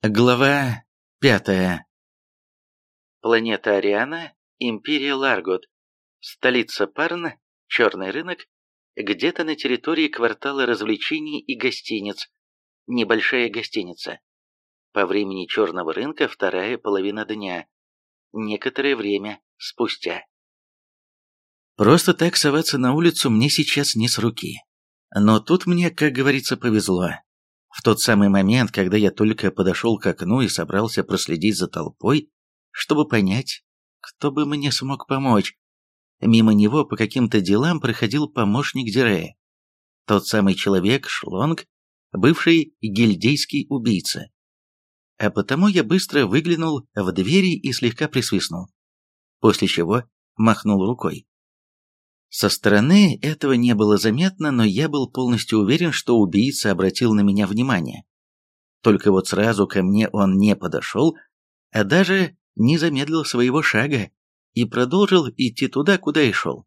Глава пятая. Планета Ариана, Империя Ларгот, столица Парн, черный рынок, где-то на территории квартала развлечений и гостиниц, небольшая гостиница. По времени черного рынка вторая половина дня, некоторое время спустя. Просто так соваться на улицу мне сейчас не с руки. Но тут мне, как говорится, повезло. В тот самый момент, когда я только подошел к окну и собрался проследить за толпой, чтобы понять, кто бы мне смог помочь, мимо него по каким-то делам проходил помощник Дирея. Тот самый человек, Шлонг, бывший гильдейский убийца. А потому я быстро выглянул в двери и слегка присвистнул, после чего махнул рукой. Со стороны этого не было заметно, но я был полностью уверен, что убийца обратил на меня внимание. Только вот сразу ко мне он не подошел, а даже не замедлил своего шага и продолжил идти туда, куда и шел.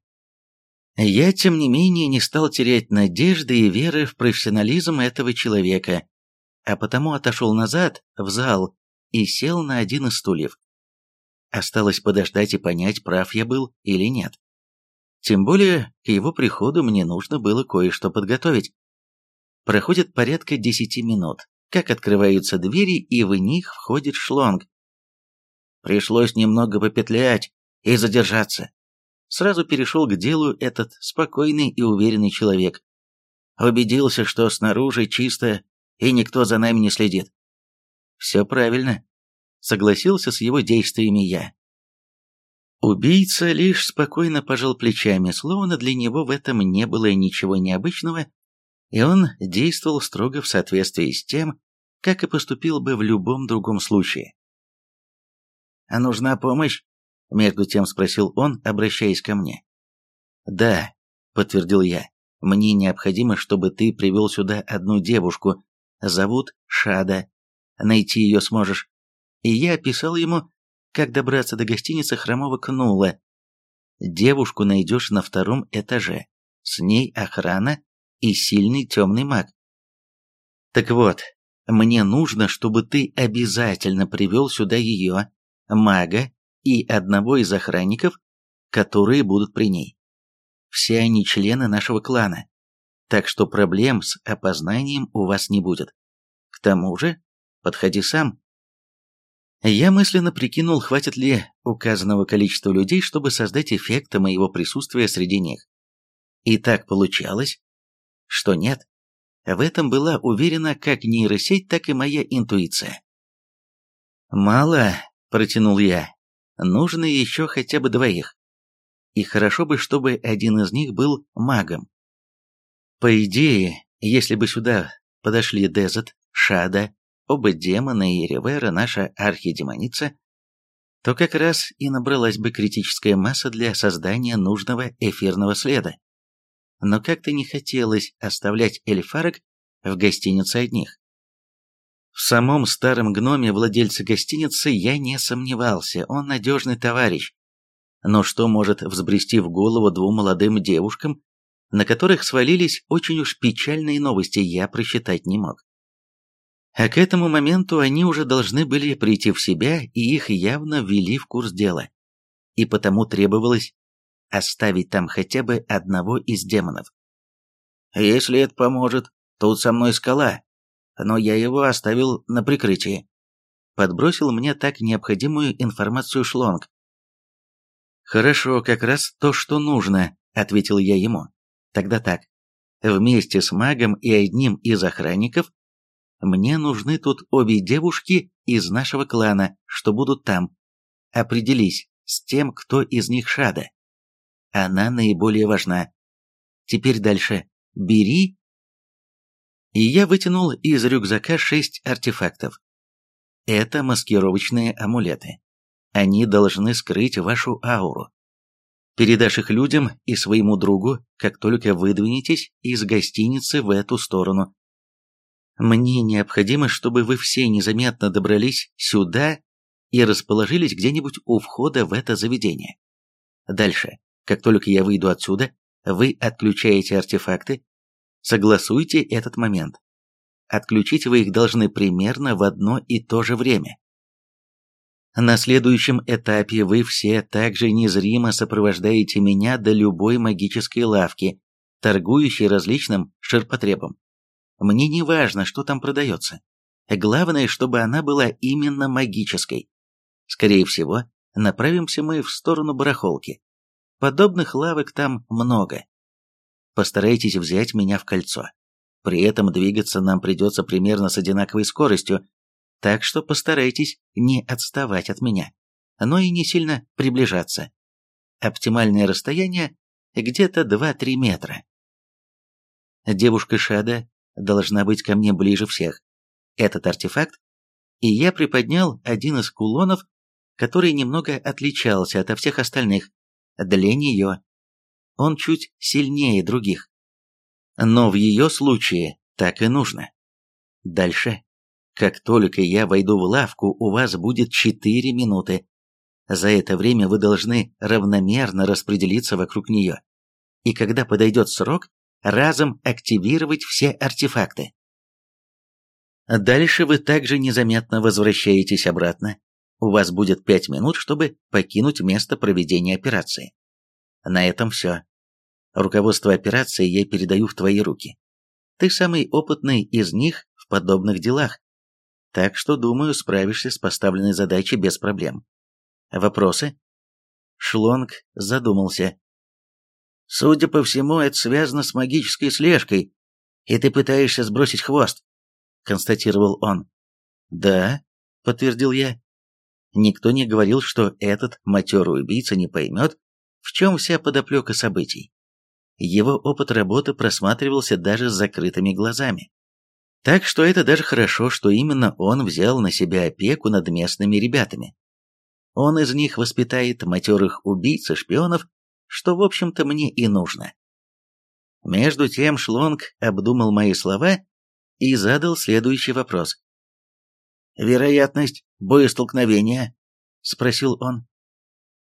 Я, тем не менее, не стал терять надежды и веры в профессионализм этого человека, а потому отошел назад, в зал, и сел на один из стульев. Осталось подождать и понять, прав я был или нет. Тем более, к его приходу мне нужно было кое-что подготовить. Проходит порядка десяти минут, как открываются двери, и в них входит шлонг. Пришлось немного попетлять и задержаться. Сразу перешел к делу этот спокойный и уверенный человек. Убедился, что снаружи чисто и никто за нами не следит. Все правильно. Согласился с его действиями я. Убийца лишь спокойно пожал плечами, словно для него в этом не было ничего необычного, и он действовал строго в соответствии с тем, как и поступил бы в любом другом случае. «А нужна помощь?» — между тем спросил он, обращаясь ко мне. «Да», — подтвердил я, — «мне необходимо, чтобы ты привел сюда одну девушку, зовут Шада, найти ее сможешь». И я описал ему, как добраться до гостиницы Хромого Кнула. Девушку найдешь на втором этаже. С ней охрана и сильный темный маг. Так вот, мне нужно, чтобы ты обязательно привел сюда ее, мага и одного из охранников, которые будут при ней. Все они члены нашего клана, так что проблем с опознанием у вас не будет. К тому же, подходи сам, я мысленно прикинул, хватит ли указанного количества людей, чтобы создать эффект моего присутствия среди них. И так получалось, что нет. В этом была уверена как нейросеть, так и моя интуиция. «Мало», — протянул я, — «нужно еще хотя бы двоих. И хорошо бы, чтобы один из них был магом. По идее, если бы сюда подошли Дезет, Шада оба демона и Ривера наша архидемоница, то как раз и набралась бы критическая масса для создания нужного эфирного следа. Но как-то не хотелось оставлять эльфарок в гостинице одних. В самом старом гноме владельца гостиницы я не сомневался, он надежный товарищ. Но что может взбрести в голову двум молодым девушкам, на которых свалились очень уж печальные новости, я просчитать не мог. А к этому моменту они уже должны были прийти в себя, и их явно ввели в курс дела. И потому требовалось оставить там хотя бы одного из демонов. «Если это поможет, тут со мной скала, но я его оставил на прикрытии», подбросил мне так необходимую информацию Шлонг. «Хорошо, как раз то, что нужно», — ответил я ему. «Тогда так. Вместе с магом и одним из охранников мне нужны тут обе девушки из нашего клана, что будут там. Определись с тем, кто из них Шада. Она наиболее важна. Теперь дальше. Бери. И я вытянул из рюкзака шесть артефактов. Это маскировочные амулеты. Они должны скрыть вашу ауру. Передашь их людям и своему другу, как только выдвинетесь из гостиницы в эту сторону. Мне необходимо, чтобы вы все незаметно добрались сюда и расположились где-нибудь у входа в это заведение. Дальше, как только я выйду отсюда, вы отключаете артефакты, согласуйте этот момент. отключить вы их должны примерно в одно и то же время. На следующем этапе вы все также незримо сопровождаете меня до любой магической лавки, торгующей различным ширпотребом. Мне не важно, что там продается. Главное, чтобы она была именно магической. Скорее всего, направимся мы в сторону барахолки. Подобных лавок там много. Постарайтесь взять меня в кольцо. При этом двигаться нам придется примерно с одинаковой скоростью, так что постарайтесь не отставать от меня, но и не сильно приближаться. Оптимальное расстояние где-то 2-3 метра. Девушка Шада должна быть ко мне ближе всех. Этот артефакт, и я приподнял один из кулонов, который немного отличался от всех остальных, для нее. Он чуть сильнее других. Но в ее случае так и нужно. Дальше как только я войду в лавку, у вас будет 4 минуты. За это время вы должны равномерно распределиться вокруг нее. И когда подойдет срок, разом активировать все артефакты. Дальше вы также незаметно возвращаетесь обратно. У вас будет 5 минут, чтобы покинуть место проведения операции. На этом все. Руководство операции я передаю в твои руки. Ты самый опытный из них в подобных делах. Так что, думаю, справишься с поставленной задачей без проблем. Вопросы? Шлонг задумался. Судя по всему, это связано с магической слежкой, и ты пытаешься сбросить хвост, констатировал он. Да, подтвердил я. Никто не говорил, что этот матерый убийца не поймет, в чем вся подоплека событий. Его опыт работы просматривался даже с закрытыми глазами. Так что это даже хорошо, что именно он взял на себя опеку над местными ребятами. Он из них воспитает матерых убийц и шпионов, что, в общем-то, мне и нужно. Между тем Шлонг обдумал мои слова и задал следующий вопрос. «Вероятность боестолкновения?» — спросил он.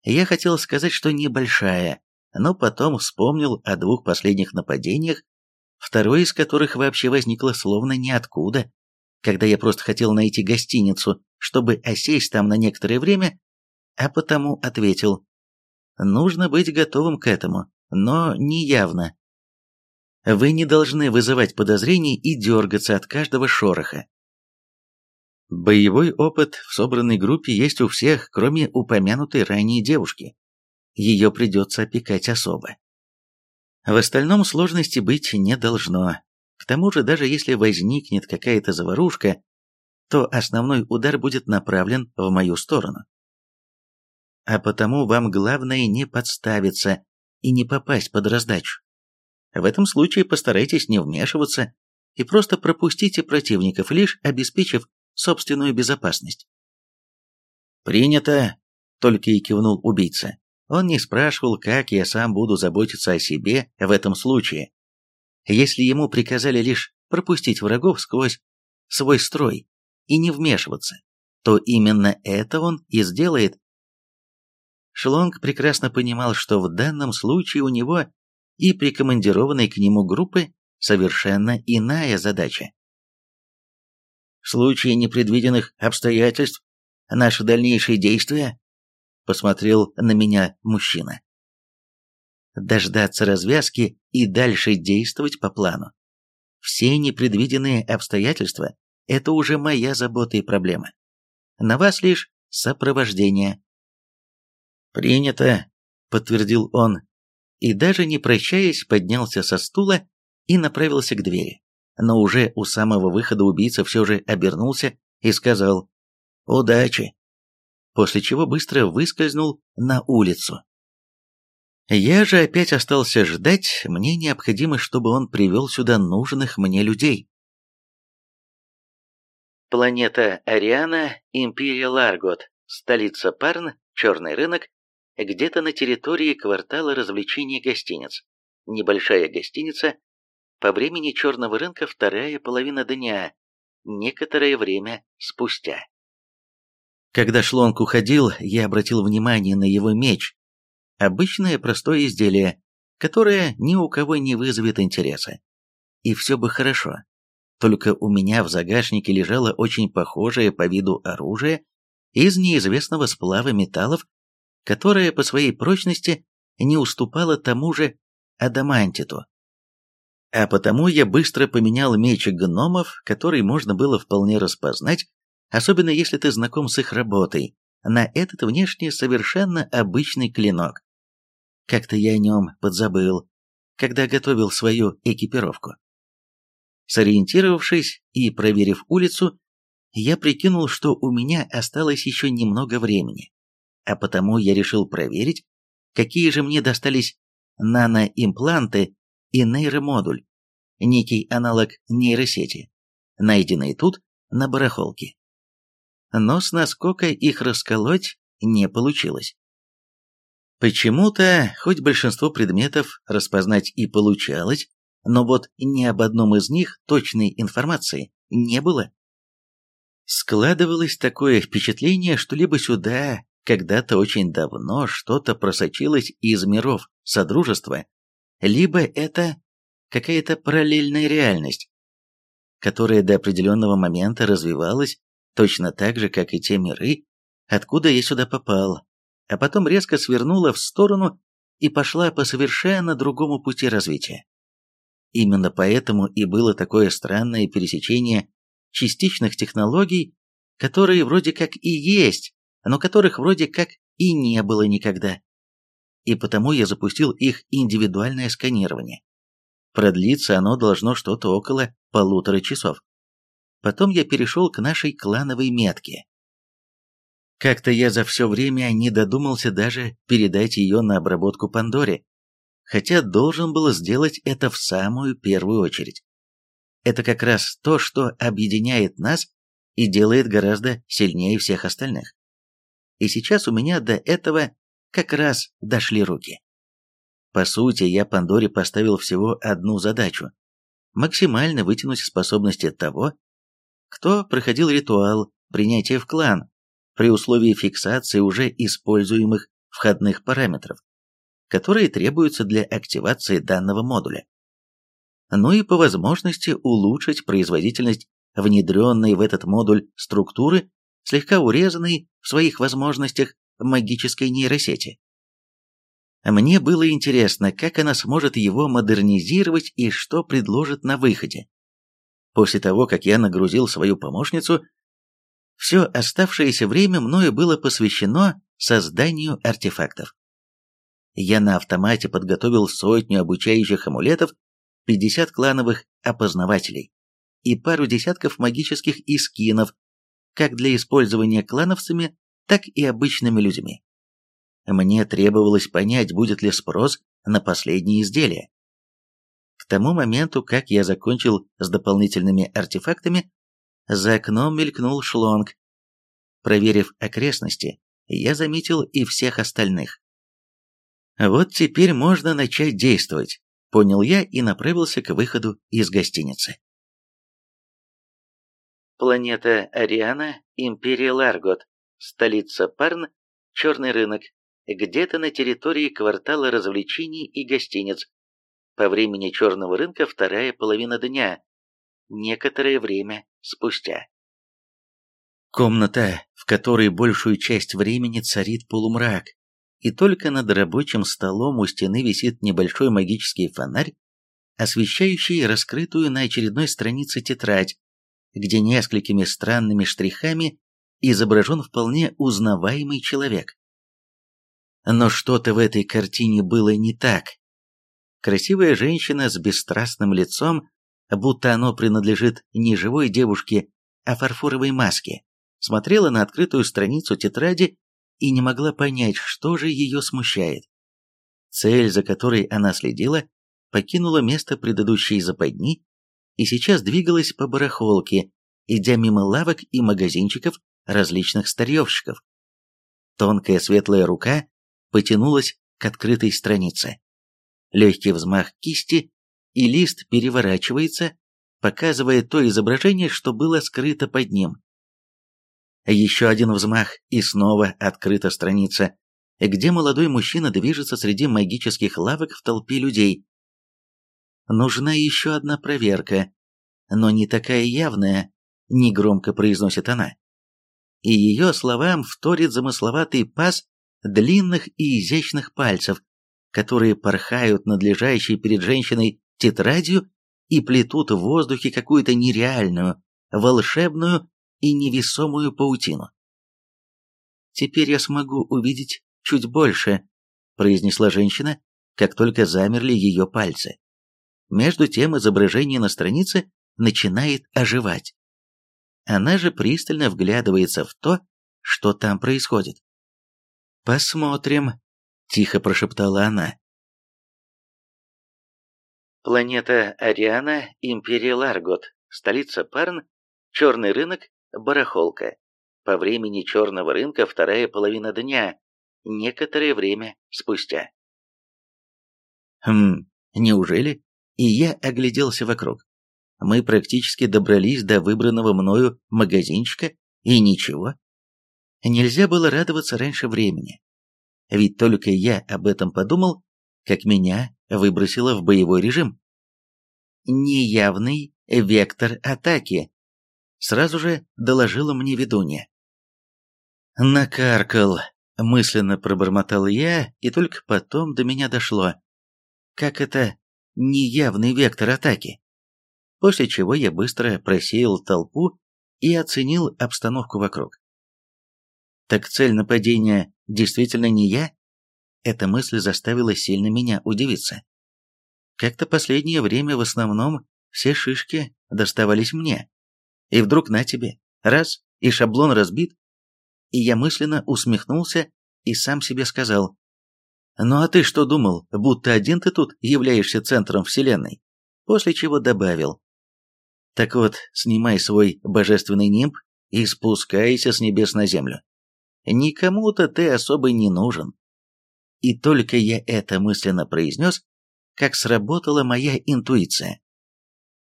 Я хотел сказать, что небольшая, но потом вспомнил о двух последних нападениях второе из которых вообще возникло словно ниоткуда, когда я просто хотел найти гостиницу, чтобы осесть там на некоторое время, а потому ответил, нужно быть готовым к этому, но не явно. Вы не должны вызывать подозрений и дергаться от каждого шороха. Боевой опыт в собранной группе есть у всех, кроме упомянутой ранее девушки. Ее придется опекать особо. В остальном сложности быть не должно. К тому же, даже если возникнет какая-то заварушка, то основной удар будет направлен в мою сторону. А потому вам главное не подставиться и не попасть под раздачу. В этом случае постарайтесь не вмешиваться и просто пропустите противников, лишь обеспечив собственную безопасность. «Принято!» — только и кивнул убийца. Он не спрашивал, как я сам буду заботиться о себе в этом случае. Если ему приказали лишь пропустить врагов сквозь свой строй и не вмешиваться, то именно это он и сделает. Шлонг прекрасно понимал, что в данном случае у него и прикомандированной к нему группы совершенно иная задача. В случае непредвиденных обстоятельств наши дальнейшие действия посмотрел на меня мужчина. Дождаться развязки и дальше действовать по плану. Все непредвиденные обстоятельства – это уже моя забота и проблема. На вас лишь сопровождение. «Принято», – подтвердил он, и даже не прощаясь, поднялся со стула и направился к двери. Но уже у самого выхода убийца все же обернулся и сказал «Удачи!» после чего быстро выскользнул на улицу. Я же опять остался ждать, мне необходимо, чтобы он привел сюда нужных мне людей. Планета Ариана, Империя Ларгот, столица Парн, черный рынок, где-то на территории квартала развлечений гостиниц. Небольшая гостиница, по времени черного рынка вторая половина дня, некоторое время спустя. Когда Шлонг уходил, я обратил внимание на его меч. Обычное простое изделие, которое ни у кого не вызовет интереса. И все бы хорошо. только у меня в загашнике лежало очень похожее по виду оружие из неизвестного сплава металлов, которое по своей прочности не уступало тому же адамантиту. А потому я быстро поменял меч гномов, который можно было вполне распознать, особенно если ты знаком с их работой, на этот внешне совершенно обычный клинок. Как-то я о нем подзабыл, когда готовил свою экипировку. Сориентировавшись и проверив улицу, я прикинул, что у меня осталось еще немного времени, а потому я решил проверить, какие же мне достались наноимпланты и нейромодуль, некий аналог нейросети, найденный тут на барахолке. Но с наскока их расколоть не получилось. Почему-то, хоть большинство предметов распознать и получалось, но вот ни об одном из них точной информации не было. Складывалось такое впечатление, что либо сюда когда-то очень давно что-то просочилось из миров Содружества, либо это какая-то параллельная реальность, которая до определенного момента развивалась точно так же, как и те миры, откуда я сюда попал, а потом резко свернула в сторону и пошла по совершенно другому пути развития. Именно поэтому и было такое странное пересечение частичных технологий, которые вроде как и есть, но которых вроде как и не было никогда. И потому я запустил их индивидуальное сканирование. Продлиться оно должно что-то около полутора часов. Потом я перешел к нашей клановой метке. Как-то я за все время не додумался даже передать ее на обработку Пандоре, хотя должен был сделать это в самую первую очередь. Это как раз то, что объединяет нас и делает гораздо сильнее всех остальных. И сейчас у меня до этого как раз дошли руки. По сути, я Пандоре поставил всего одну задачу – максимально вытянуть способности того, кто проходил ритуал принятия в клан при условии фиксации уже используемых входных параметров, которые требуются для активации данного модуля. Ну и по возможности улучшить производительность внедренной в этот модуль структуры, слегка урезанной в своих возможностях магической нейросети. Мне было интересно, как она сможет его модернизировать и что предложит на выходе. После того, как я нагрузил свою помощницу, все оставшееся время мною было посвящено созданию артефактов. Я на автомате подготовил сотню обучающих амулетов, 50 клановых опознавателей и пару десятков магических искинов, как для использования клановцами, так и обычными людьми. Мне требовалось понять, будет ли спрос на последние изделия. К тому моменту, как я закончил с дополнительными артефактами, за окном мелькнул шлонг. Проверив окрестности, я заметил и всех остальных. Вот теперь можно начать действовать, понял я и направился к выходу из гостиницы. Планета Ариана, Империя Ларгот, столица Парн, черный рынок, где-то на территории квартала развлечений и гостиниц. По времени черного рынка вторая половина дня, некоторое время спустя. Комната, в которой большую часть времени царит полумрак, и только над рабочим столом у стены висит небольшой магический фонарь, освещающий раскрытую на очередной странице тетрадь, где несколькими странными штрихами изображен вполне узнаваемый человек. Но что-то в этой картине было не так. Красивая женщина с бесстрастным лицом, будто оно принадлежит не живой девушке, а фарфоровой маске, смотрела на открытую страницу тетради и не могла понять, что же ее смущает. Цель, за которой она следила, покинула место предыдущей западни и сейчас двигалась по барахолке, идя мимо лавок и магазинчиков различных старьевщиков. Тонкая светлая рука потянулась к открытой странице. Легкий взмах кисти, и лист переворачивается, показывая то изображение, что было скрыто под ним. Еще один взмах, и снова открыта страница, где молодой мужчина движется среди магических лавок в толпе людей. Нужна еще одна проверка. но не такая явная, негромко произносит она. И ее словам вторит замысловатый пас длинных и изящных пальцев, которые порхают над лежащей перед женщиной тетрадью и плетут в воздухе какую-то нереальную, волшебную и невесомую паутину. «Теперь я смогу увидеть чуть больше», — произнесла женщина, как только замерли ее пальцы. Между тем изображение на странице начинает оживать. Она же пристально вглядывается в то, что там происходит. «Посмотрим», — тихо прошептала она. Планета Ариана, Империя Ларгот, столица Парн, черный рынок, барахолка. По времени черного рынка вторая половина дня, некоторое время спустя. Хм, неужели? И я огляделся вокруг. Мы практически добрались до выбранного мною магазинчика, и ничего. Нельзя было радоваться раньше времени. Ведь только я об этом подумал, как меня выбросило в боевой режим. Неявный вектор атаки. Сразу же доложила мне ведунья. Накаркал, мысленно пробормотал я, и только потом до меня дошло. Как это неявный вектор атаки? После чего я быстро просеял толпу и оценил обстановку вокруг. Так цель нападения действительно не я? Эта мысль заставила сильно меня удивиться. Как-то последнее время в основном все шишки доставались мне. И вдруг на тебе, раз, и шаблон разбит. И я мысленно усмехнулся и сам себе сказал, «Ну а ты что думал, будто один ты тут являешься центром Вселенной?» После чего добавил, «Так вот, снимай свой божественный нимб и спускайся с небес на землю. Никому-то ты особо не нужен». И только я это мысленно произнес, как сработала моя интуиция.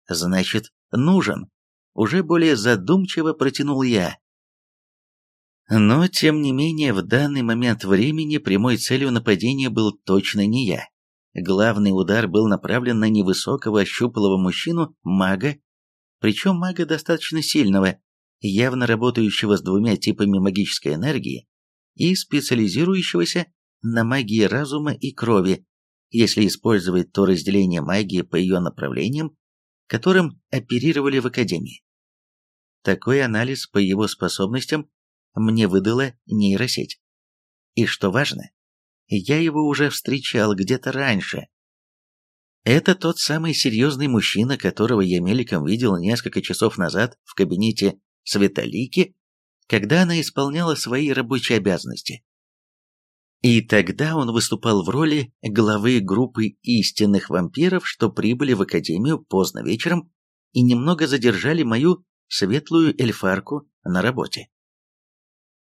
«Значит, нужен», — уже более задумчиво протянул я. Но, тем не менее, в данный момент времени прямой целью нападения был точно не я. Главный удар был направлен на невысокого щуплого мужчину, мага, причем мага достаточно сильного, явно работающего с двумя типами магической энергии и специализирующегося на магии разума и крови, если использовать то разделение магии по ее направлениям, которым оперировали в Академии. Такой анализ по его способностям мне выдала нейросеть. И что важно, я его уже встречал где-то раньше. Это тот самый серьезный мужчина, которого я мельком видел несколько часов назад в кабинете Светолики, когда она исполняла свои рабочие обязанности. И тогда он выступал в роли главы группы истинных вампиров, что прибыли в Академию поздно вечером и немного задержали мою светлую эльфарку на работе.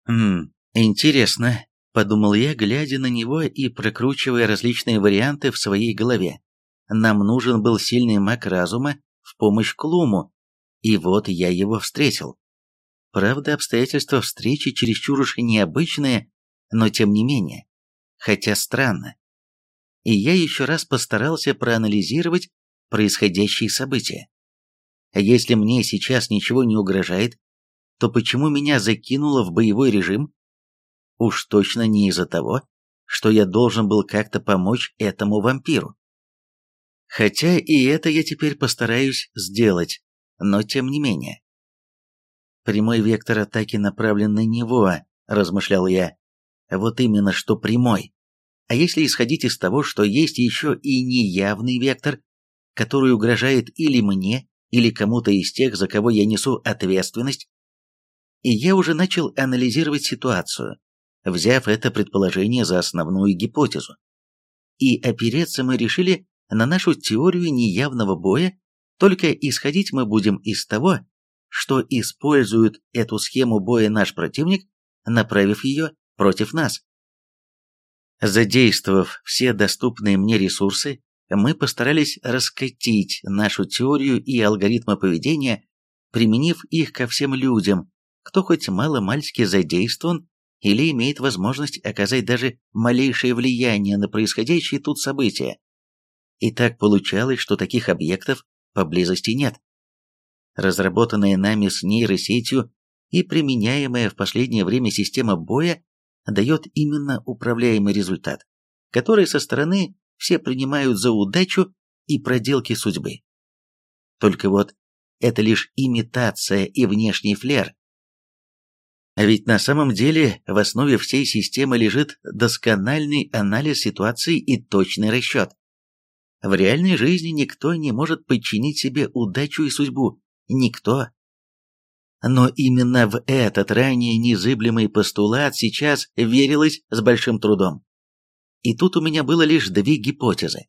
«Хм, интересно», — подумал я, глядя на него и прокручивая различные варианты в своей голове. «Нам нужен был сильный маг разума в помощь Клуму, и вот я его встретил. Правда, обстоятельства встречи чересчур уж необычные, но тем не менее хотя странно. И я еще раз постарался проанализировать происходящие события. Если мне сейчас ничего не угрожает, то почему меня закинуло в боевой режим? Уж точно не из-за того, что я должен был как-то помочь этому вампиру. Хотя и это я теперь постараюсь сделать, но тем не менее. Прямой вектор атаки направлен на него, размышлял я. Вот именно что прямой. А если исходить из того, что есть еще и неявный вектор, который угрожает или мне, или кому-то из тех, за кого я несу ответственность, и я уже начал анализировать ситуацию, взяв это предположение за основную гипотезу. И опереться мы решили на нашу теорию неявного боя, только исходить мы будем из того, что использует эту схему боя наш противник, направив ее против нас. Задействовав все доступные мне ресурсы, мы постарались раскатить нашу теорию и алгоритмы поведения, применив их ко всем людям, кто хоть мало-мальски задействован или имеет возможность оказать даже малейшее влияние на происходящие тут события. И так получалось, что таких объектов поблизости нет. разработанная нами с нейросетью и применяемая в последнее время система боя дает именно управляемый результат, который со стороны все принимают за удачу и проделки судьбы. Только вот это лишь имитация и внешний флер. А ведь на самом деле в основе всей системы лежит доскональный анализ ситуации и точный расчет. В реальной жизни никто не может подчинить себе удачу и судьбу. Никто. Но именно в этот ранее незыблемый постулат сейчас верилось с большим трудом. И тут у меня было лишь две гипотезы.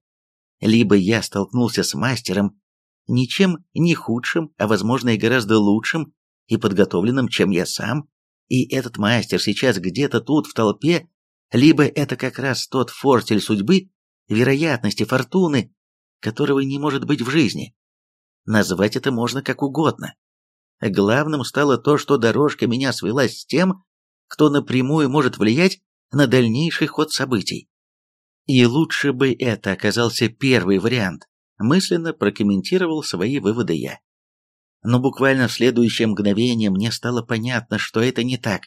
Либо я столкнулся с мастером, ничем не худшим, а возможно и гораздо лучшим и подготовленным, чем я сам, и этот мастер сейчас где-то тут в толпе, либо это как раз тот фортель судьбы, вероятности, фортуны, которого не может быть в жизни. Назвать это можно как угодно. Главным стало то, что дорожка меня свелась с тем, кто напрямую может влиять на дальнейший ход событий. И лучше бы это оказался первый вариант, мысленно прокомментировал свои выводы я. Но буквально в следующее мгновение мне стало понятно, что это не так.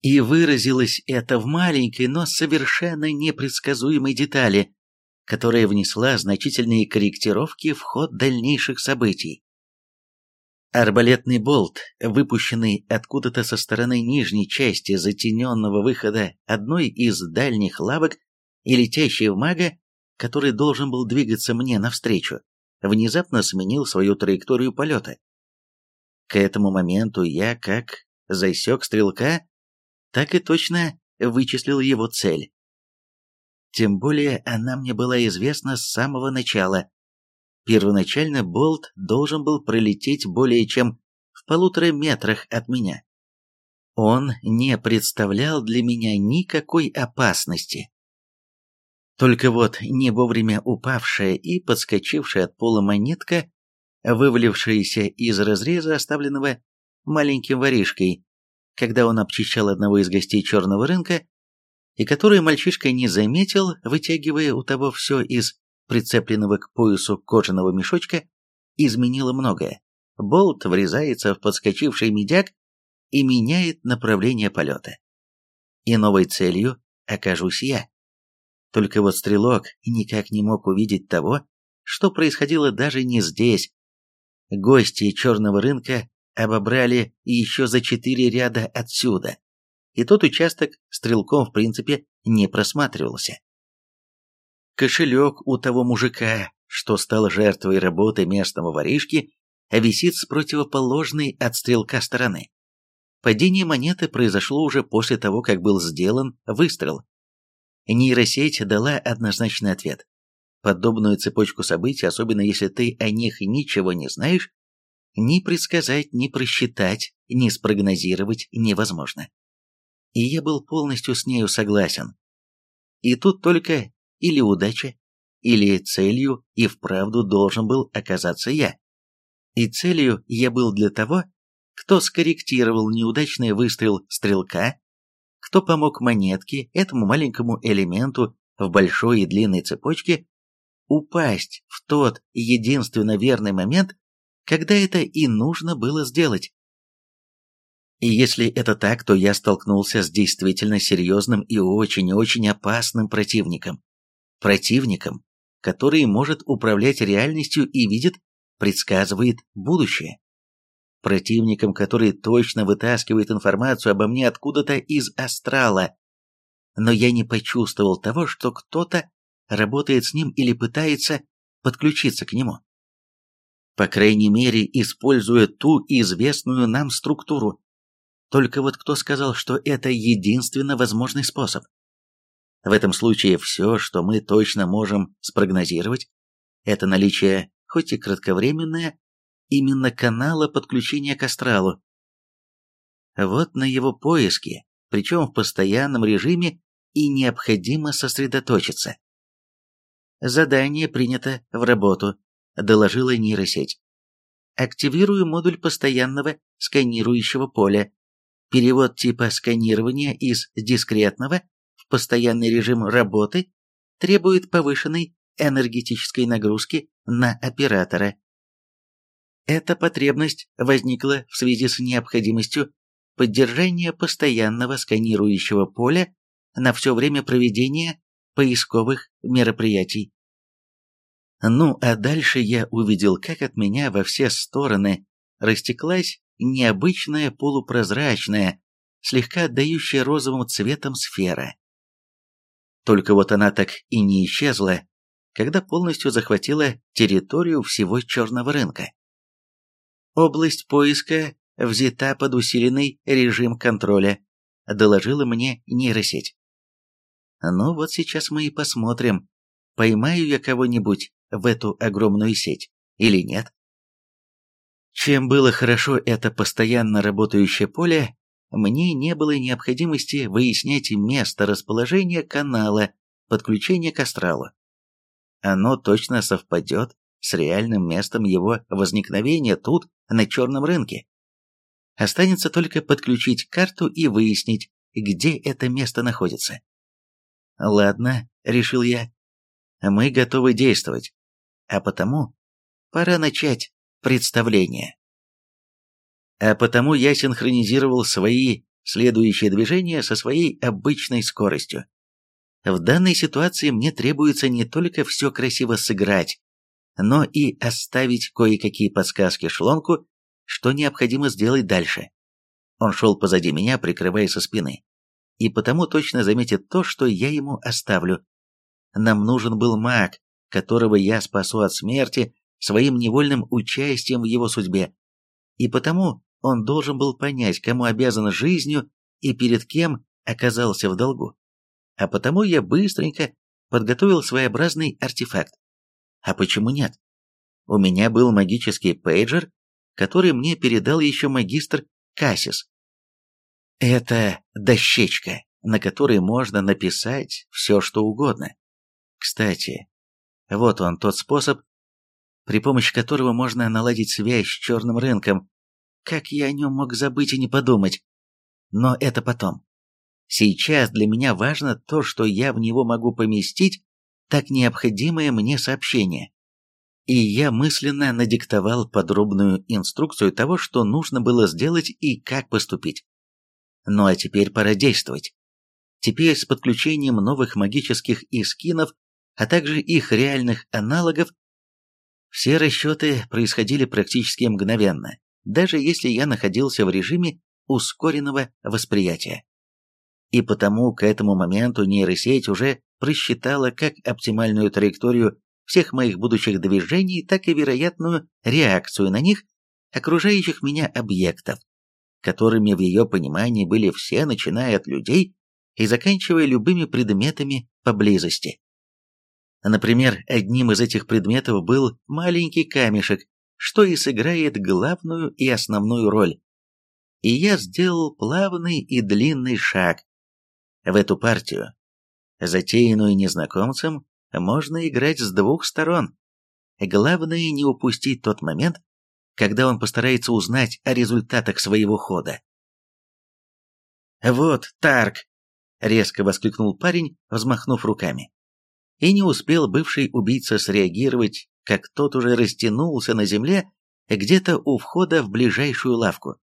И выразилось это в маленькой, но совершенно непредсказуемой детали, которая внесла значительные корректировки в ход дальнейших событий. Арбалетный болт, выпущенный откуда-то со стороны нижней части затененного выхода одной из дальних лавок и летящий в мага, который должен был двигаться мне навстречу, внезапно сменил свою траекторию полета. К этому моменту я как засек стрелка, так и точно вычислил его цель. Тем более она мне была известна с самого начала. Первоначально болт должен был пролететь более чем в полутора метрах от меня. Он не представлял для меня никакой опасности. Только вот не вовремя упавшая и подскочившая от пола монетка, вывалившаяся из разреза, оставленного маленьким воришкой, когда он обчищал одного из гостей черного рынка, и которую мальчишка не заметил, вытягивая у того все из прицепленного к поясу кожаного мешочка, изменило многое. Болт врезается в подскочивший медяк и меняет направление полета. И новой целью окажусь я. Только вот стрелок никак не мог увидеть того, что происходило даже не здесь. Гости черного рынка обобрали еще за четыре ряда отсюда и тот участок стрелком в принципе не просматривался. Кошелек у того мужика, что стал жертвой работы местного воришки, висит с противоположной от стрелка стороны. Падение монеты произошло уже после того, как был сделан выстрел. Нейросеть дала однозначный ответ. Подобную цепочку событий, особенно если ты о них ничего не знаешь, ни предсказать, ни просчитать, ни спрогнозировать невозможно и я был полностью с нею согласен. И тут только или удача, или целью и вправду должен был оказаться я. И целью я был для того, кто скорректировал неудачный выстрел стрелка, кто помог монетке, этому маленькому элементу в большой и длинной цепочке, упасть в тот единственно верный момент, когда это и нужно было сделать. И если это так, то я столкнулся с действительно серьезным и очень очень опасным противником. Противником, который может управлять реальностью и видит, предсказывает будущее. Противником, который точно вытаскивает информацию обо мне откуда-то из астрала. Но я не почувствовал того, что кто-то работает с ним или пытается подключиться к нему. По крайней мере, используя ту известную нам структуру. Только вот кто сказал, что это единственно возможный способ? В этом случае все, что мы точно можем спрогнозировать, это наличие, хоть и кратковременное, именно канала подключения к астралу. Вот на его поиске, причем в постоянном режиме, и необходимо сосредоточиться. Задание принято в работу, доложила нейросеть. Активирую модуль постоянного сканирующего поля Перевод типа сканирования из дискретного в постоянный режим работы требует повышенной энергетической нагрузки на оператора. Эта потребность возникла в связи с необходимостью поддержания постоянного сканирующего поля на все время проведения поисковых мероприятий. Ну а дальше я увидел, как от меня во все стороны растеклась необычная полупрозрачная, слегка отдающая розовым цветом сфера. Только вот она так и не исчезла, когда полностью захватила территорию всего черного рынка. Область поиска взята под усиленный режим контроля, доложила мне нейросеть. Ну вот сейчас мы и посмотрим, поймаю я кого-нибудь в эту огромную сеть или нет. Чем было хорошо это постоянно работающее поле, мне не было необходимости выяснять место расположения канала подключения к астралу. Оно точно совпадет с реальным местом его возникновения тут, на черном рынке. Останется только подключить карту и выяснить, где это место находится. «Ладно», — решил я, — «мы готовы действовать, а потому пора начать представление». А потому я синхронизировал свои следующие движения со своей обычной скоростью. В данной ситуации мне требуется не только все красиво сыграть, но и оставить кое-какие подсказки шлонку, что необходимо сделать дальше. Он шел позади меня, прикрывая со спины, и потому точно заметит то, что я ему оставлю. Нам нужен был маг, которого я спасу от смерти своим невольным участием в его судьбе, и потому он должен был понять, кому обязан жизнью и перед кем оказался в долгу. А потому я быстренько подготовил своеобразный артефакт. А почему нет? У меня был магический пейджер, который мне передал еще магистр Кассис. Это дощечка, на которой можно написать все, что угодно. Кстати, вот он тот способ, при помощи которого можно наладить связь с черным рынком. Как я о нем мог забыть и не подумать? Но это потом. Сейчас для меня важно то, что я в него могу поместить так необходимое мне сообщение. И я мысленно надиктовал подробную инструкцию того, что нужно было сделать и как поступить. Ну а теперь пора действовать. Теперь с подключением новых магических искинов, а также их реальных аналогов, все расчеты происходили практически мгновенно, даже если я находился в режиме ускоренного восприятия. И потому к этому моменту нейросеть уже просчитала как оптимальную траекторию всех моих будущих движений, так и вероятную реакцию на них окружающих меня объектов, которыми в ее понимании были все, начиная от людей и заканчивая любыми предметами поблизости. Например, одним из этих предметов был маленький камешек, что и сыграет главную и основную роль. И я сделал плавный и длинный шаг, в эту партию, затеянную незнакомцем, можно играть с двух сторон. Главное не упустить тот момент, когда он постарается узнать о результатах своего хода. «Вот, Тарк!» — резко воскликнул парень, взмахнув руками. И не успел бывший убийца среагировать, как тот уже растянулся на земле где-то у входа в ближайшую лавку.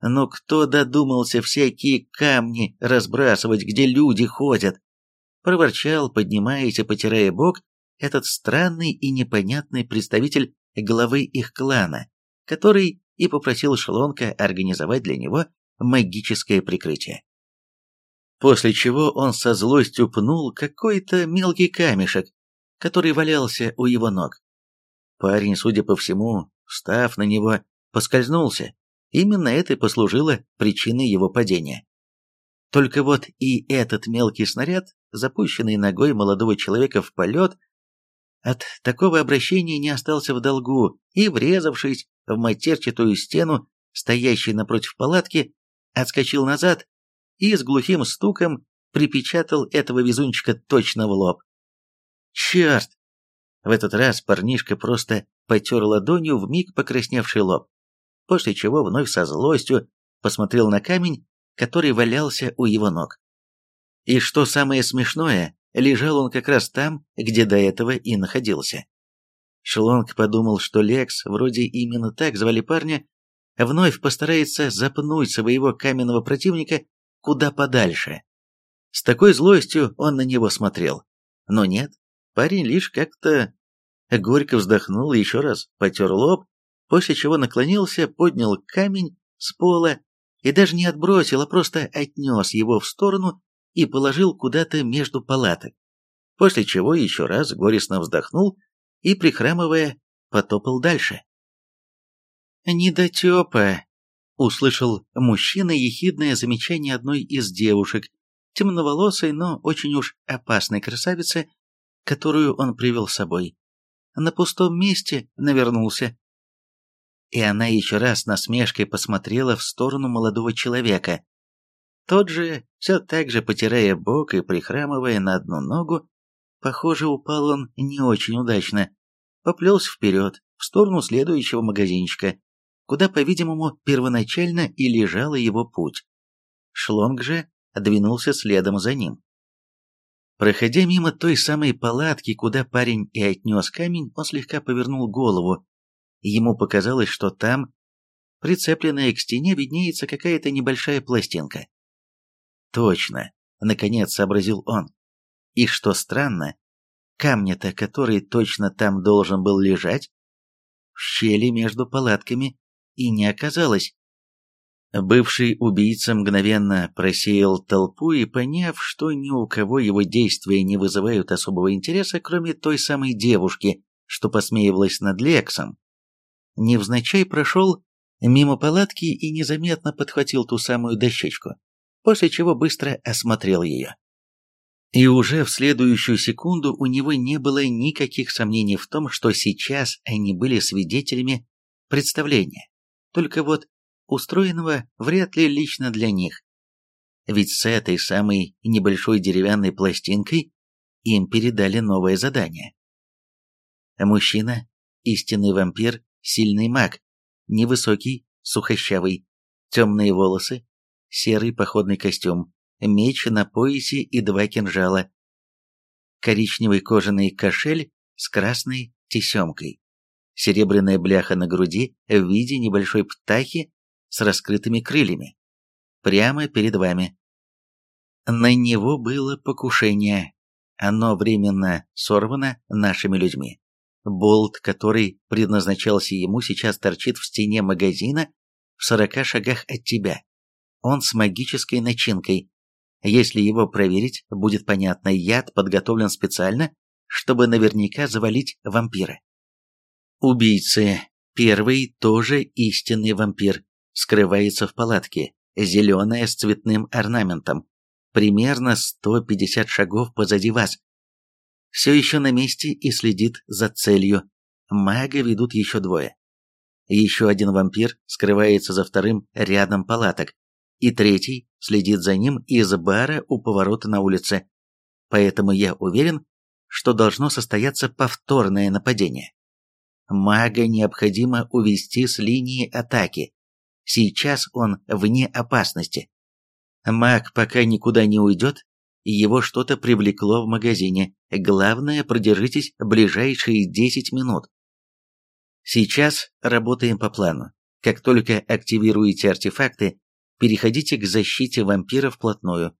Но кто додумался всякие камни разбрасывать, где люди ходят? Проворчал, поднимаясь и потирая бок, этот странный и непонятный представитель главы их клана, который и попросил Шлонка организовать для него магическое прикрытие. После чего он со злостью пнул какой-то мелкий камешек, который валялся у его ног. Парень, судя по всему, встав на него, поскользнулся Именно это и послужило причиной его падения. Только вот и этот мелкий снаряд, запущенный ногой молодого человека в полет, от такого обращения не остался в долгу и, врезавшись в матерчатую стену, стоящей напротив палатки, отскочил назад и с глухим стуком припечатал этого везунчика точно в лоб. «Черт!» В этот раз парнишка просто потер ладонью в миг покрасневший лоб после чего вновь со злостью посмотрел на камень, который валялся у его ног. И что самое смешное, лежал он как раз там, где до этого и находился. Шлонг подумал, что Лекс, вроде именно так звали парня, вновь постарается запнуть своего каменного противника куда подальше. С такой злостью он на него смотрел. Но нет, парень лишь как-то горько вздохнул и еще раз потер лоб, после чего наклонился, поднял камень с пола и даже не отбросил, а просто отнес его в сторону и положил куда-то между палаток, после чего еще раз горестно вздохнул и, прихрамывая, потопал дальше. «Недотепа!» — услышал мужчина ехидное замечание одной из девушек, темноволосой, но очень уж опасной красавицы, которую он привел с собой. На пустом месте навернулся. И она еще раз насмешкой посмотрела в сторону молодого человека. Тот же, все так же потирая бок и прихрамывая на одну ногу, Похоже, упал он не очень удачно. Поплелся вперед, в сторону следующего магазинчика, куда, по-видимому, первоначально и лежал его путь. Шлонг же двинулся следом за ним. Проходя мимо той самой палатки, куда парень и отнес камень, он слегка повернул голову. Ему показалось, что там, прицепленная к стене, виднеется какая-то небольшая пластинка. «Точно!» — наконец сообразил он. И что странно, камня-то, который точно там должен был лежать, в щели между палатками и не оказалось. Бывший убийца мгновенно просеял толпу и, поняв, что ни у кого его действия не вызывают особого интереса, кроме той самой девушки, что посмеивалась над Лексом, невзначай прошел мимо палатки и незаметно подхватил ту самую дощечку, после чего быстро осмотрел ее. И уже в следующую секунду у него не было никаких сомнений в том, что сейчас они были свидетелями представления, только вот устроенного вряд ли лично для них. Ведь с этой самой небольшой деревянной пластинкой им передали новое задание. Мужчина, истинный вампир, сильный маг, невысокий, сухощавый, темные волосы, серый походный костюм, меч на поясе и два кинжала, коричневый кожаный кошель с красной тесемкой, серебряная бляха на груди в виде небольшой птахи с раскрытыми крыльями, прямо перед вами. На него было покушение. Оно временно сорвано нашими людьми. Болт, который предназначался ему, сейчас торчит в стене магазина в сорока шагах от тебя. Он с магической начинкой. Если его проверить, будет понятно, яд подготовлен специально, чтобы наверняка завалить вампира. Убийцы. Первый тоже истинный вампир. Скрывается в палатке. Зеленая с цветным орнаментом. Примерно 150 шагов позади вас. Все еще на месте и следит за целью. Мага ведут еще двое. Еще один вампир скрывается за вторым рядом палаток и третий следит за ним из бара у поворота на улице. Поэтому я уверен, что должно состояться повторное нападение. Мага необходимо увести с линии атаки. Сейчас он вне опасности. Маг пока никуда не уйдет, его что-то привлекло в магазине. Главное, продержитесь ближайшие 10 минут. Сейчас работаем по плану. Как только активируете артефакты, переходите к защите вампира вплотную.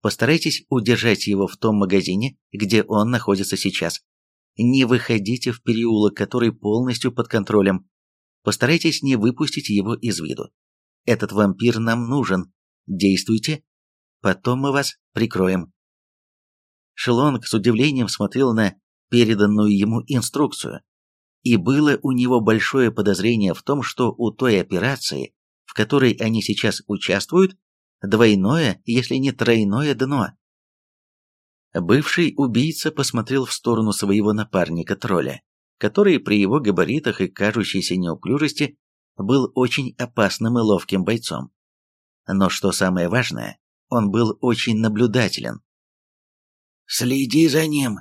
Постарайтесь удержать его в том магазине, где он находится сейчас. Не выходите в переулок, который полностью под контролем. Постарайтесь не выпустить его из виду. Этот вампир нам нужен. Действуйте. Потом мы вас прикроем. Шелонг с удивлением смотрел на переданную ему инструкцию. И было у него большое подозрение в том, что у той операции в которой они сейчас участвуют, двойное, если не тройное дно. Бывший убийца посмотрел в сторону своего напарника-тролля, который при его габаритах и кажущейся неуклюжести был очень опасным и ловким бойцом. Но что самое важное, он был очень наблюдателен. «Следи за ним!»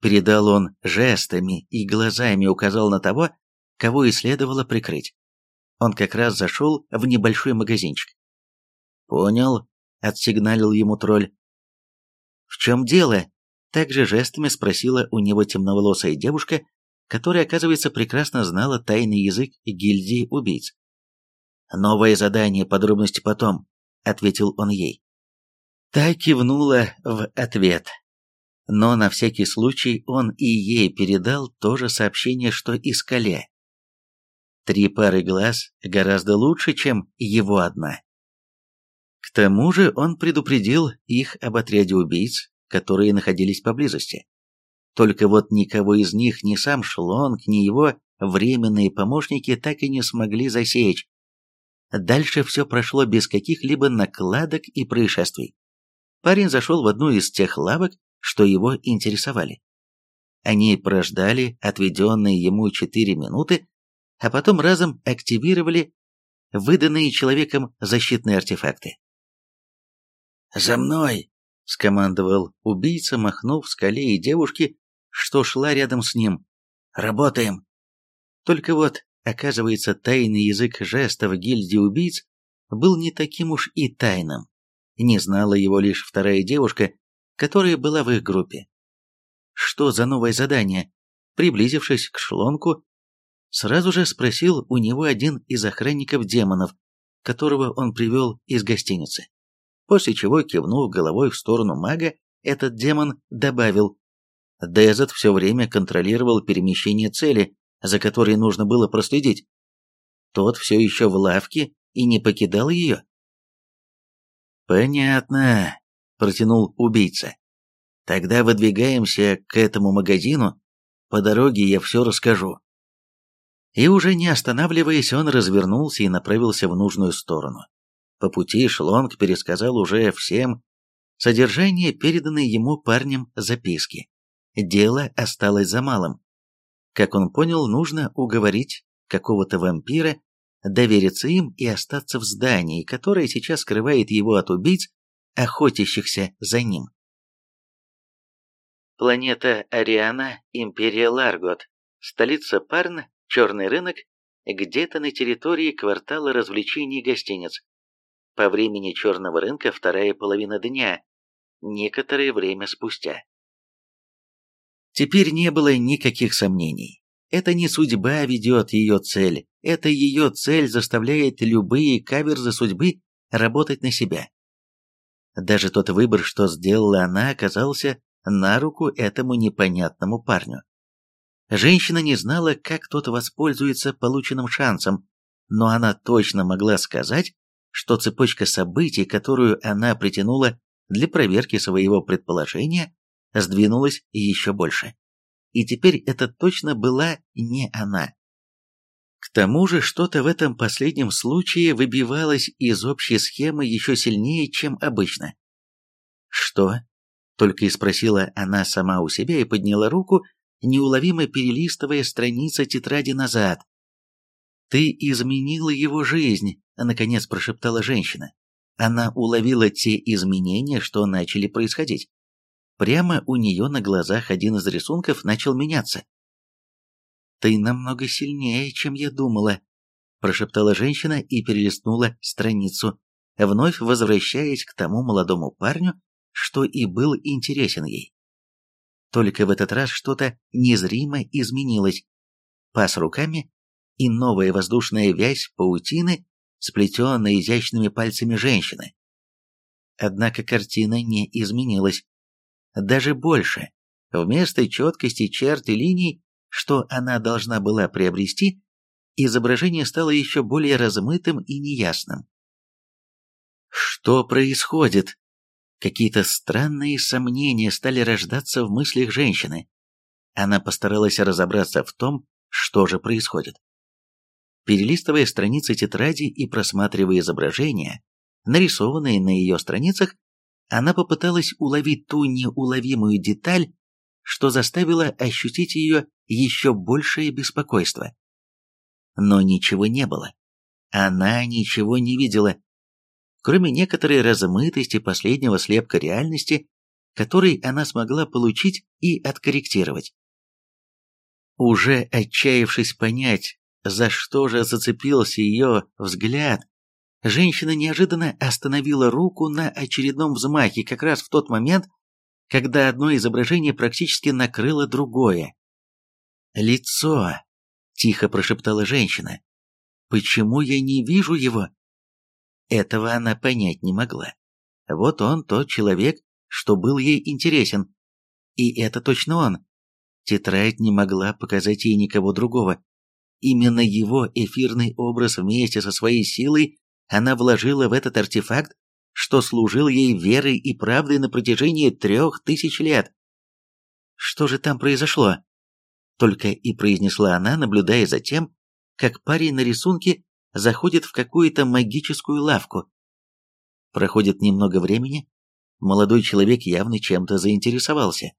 Передал он жестами и глазами указал на того, кого и следовало прикрыть. Он как раз зашел в небольшой магазинчик. «Понял», — отсигналил ему тролль. «В чем дело?» — также жестами спросила у него темноволосая девушка, которая, оказывается, прекрасно знала тайный язык гильдии убийц. «Новое задание, подробности потом», — ответил он ей. Та кивнула в ответ. Но на всякий случай он и ей передал то же сообщение, что и Скале. Три пары глаз гораздо лучше, чем его одна. К тому же он предупредил их об отряде убийц, которые находились поблизости. Только вот никого из них, ни сам Шлонг, ни его временные помощники так и не смогли засечь. Дальше все прошло без каких-либо накладок и происшествий. Парень зашел в одну из тех лавок, что его интересовали. Они прождали отведенные ему четыре минуты, а потом разом активировали выданные человеком защитные артефакты. «За мной!» — скомандовал убийца, махнув скале и девушке, что шла рядом с ним. «Работаем!» Только вот, оказывается, тайный язык жестов гильдии убийц был не таким уж и тайным. Не знала его лишь вторая девушка, которая была в их группе. Что за новое задание? Приблизившись к шлонку, сразу же спросил у него один из охранников демонов, которого он привел из гостиницы. После чего, кивнув головой в сторону мага, этот демон добавил Дезет все время контролировал перемещение цели, за которой нужно было проследить. Тот все еще в лавке и не покидал ее. «Понятно», — протянул убийца. «Тогда выдвигаемся к этому магазину. По дороге я все расскажу». И уже не останавливаясь, он развернулся и направился в нужную сторону. По пути Шлонг пересказал уже всем содержание переданной ему парнем записки. Дело осталось за малым. Как он понял, нужно уговорить какого-то вампира довериться им и остаться в здании, которое сейчас скрывает его от убийц, охотящихся за ним. Планета Ариана, Империя Ларгот, столица Парн, черный рынок, где-то на территории квартала развлечений гостиниц. По времени черного рынка вторая половина дня, некоторое время спустя. Теперь не было никаких сомнений. Это не судьба ведет ее цель, это ее цель заставляет любые каверзы судьбы работать на себя. Даже тот выбор, что сделала она, оказался на руку этому непонятному парню. Женщина не знала, как тот воспользуется полученным шансом, но она точно могла сказать, что цепочка событий, которую она притянула для проверки своего предположения, сдвинулась еще больше. И теперь это точно была не она. К тому же что-то в этом последнем случае выбивалось из общей схемы еще сильнее, чем обычно. «Что?» — только и спросила она сама у себя и подняла руку, неуловимо перелистывая страницы тетради назад. «Ты изменила его жизнь», — наконец прошептала женщина. Она уловила те изменения, что начали происходить. Прямо у нее на глазах один из рисунков начал меняться. «Ты намного сильнее, чем я думала», – прошептала женщина и перелистнула страницу, вновь возвращаясь к тому молодому парню, что и был интересен ей. Только в этот раз что-то незримо изменилось. Пас руками, и новая воздушная вязь паутины, сплетенная изящными пальцами женщины. Однако картина не изменилась даже больше. Вместо четкости черт и линий, что она должна была приобрести, изображение стало еще более размытым и неясным. Что происходит? Какие-то странные сомнения стали рождаться в мыслях женщины. Она постаралась разобраться в том, что же происходит. Перелистывая страницы тетради и просматривая изображения, нарисованные на ее страницах, она попыталась уловить ту неуловимую деталь, что заставило ощутить ее еще большее беспокойство. Но ничего не было. Она ничего не видела, кроме некоторой размытости последнего слепка реальности, который она смогла получить и откорректировать. Уже отчаявшись понять, за что же зацепился ее взгляд, Женщина неожиданно остановила руку на очередном взмахе как раз в тот момент, когда одно изображение практически накрыло другое. «Лицо!» — тихо прошептала женщина. «Почему я не вижу его?» Этого она понять не могла. Вот он, тот человек, что был ей интересен. И это точно он. Тетрадь не могла показать ей никого другого. Именно его эфирный образ вместе со своей силой она вложила в этот артефакт, что служил ей верой и правдой на протяжении трех тысяч лет. Что же там произошло? Только и произнесла она, наблюдая за тем, как парень на рисунке заходит в какую-то магическую лавку. Проходит немного времени, молодой человек явно чем-то заинтересовался.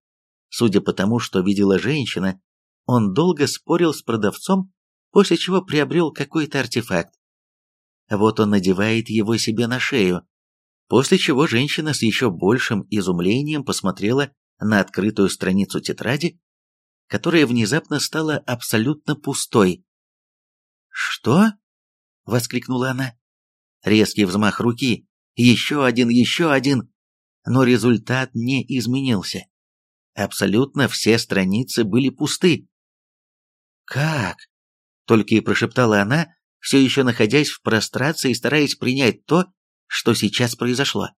Судя по тому, что видела женщина, он долго спорил с продавцом, после чего приобрел какой-то артефакт. Вот он надевает его себе на шею, после чего женщина с еще большим изумлением посмотрела на открытую страницу тетради, которая внезапно стала абсолютно пустой. «Что?» — воскликнула она. Резкий взмах руки, еще один, еще один, но результат не изменился. Абсолютно все страницы были пусты. «Как?» — только и прошептала она, все еще находясь в прострации и стараясь принять то, что сейчас произошло.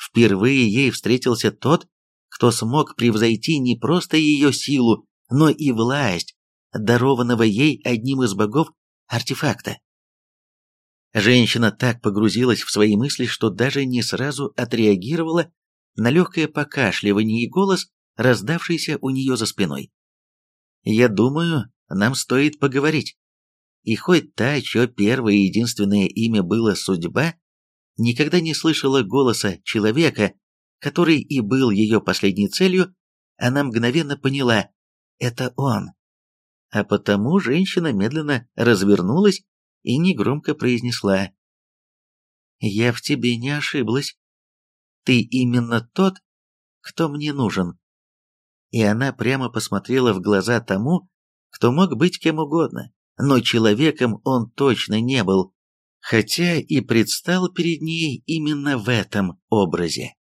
Впервые ей встретился тот, кто смог превзойти не просто ее силу, но и власть, дарованного ей одним из богов артефакта. Женщина так погрузилась в свои мысли, что даже не сразу отреагировала на легкое покашливание и голос, раздавшийся у нее за спиной. «Я думаю, нам стоит поговорить». И хоть та, чье первое и единственное имя было «Судьба», никогда не слышала голоса человека, который и был ее последней целью, она мгновенно поняла – это он. А потому женщина медленно развернулась и негромко произнесла «Я в тебе не ошиблась. Ты именно тот, кто мне нужен». И она прямо посмотрела в глаза тому, кто мог быть кем угодно, но человеком он точно не был, хотя и предстал перед ней именно в этом образе.